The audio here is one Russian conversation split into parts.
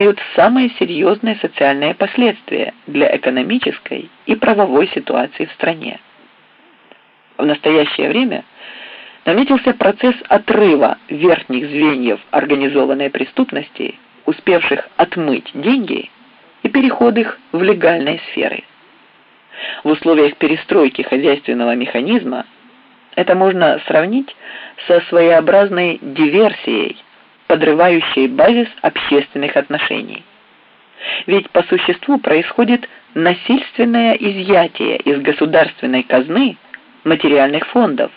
имеют самые серьезные социальные последствия для экономической и правовой ситуации в стране. В настоящее время наметился процесс отрыва верхних звеньев организованной преступности, успевших отмыть деньги, и переход их в легальные сферы. В условиях перестройки хозяйственного механизма это можно сравнить со своеобразной диверсией, подрывающей базис общественных отношений. Ведь по существу происходит насильственное изъятие из государственной казны материальных фондов,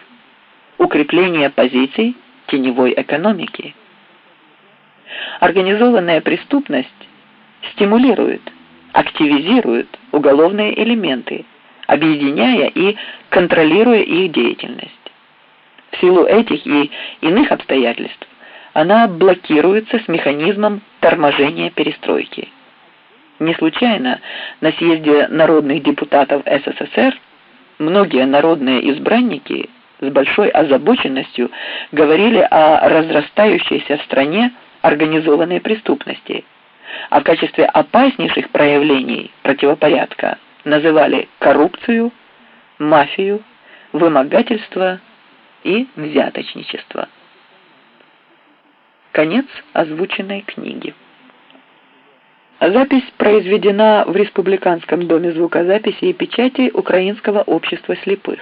укрепление позиций теневой экономики. Организованная преступность стимулирует, активизирует уголовные элементы, объединяя и контролируя их деятельность. В силу этих и иных обстоятельств она блокируется с механизмом торможения перестройки. Не случайно на съезде народных депутатов СССР многие народные избранники с большой озабоченностью говорили о разрастающейся в стране организованной преступности, а в качестве опаснейших проявлений противопорядка называли коррупцию, мафию, вымогательство и взяточничество. Конец озвученной книги. Запись произведена в Республиканском доме звукозаписи и печати Украинского общества слепых.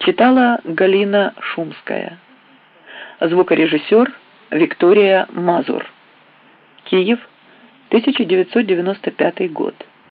Читала Галина Шумская. Звукорежиссер Виктория Мазур. Киев, 1995 год.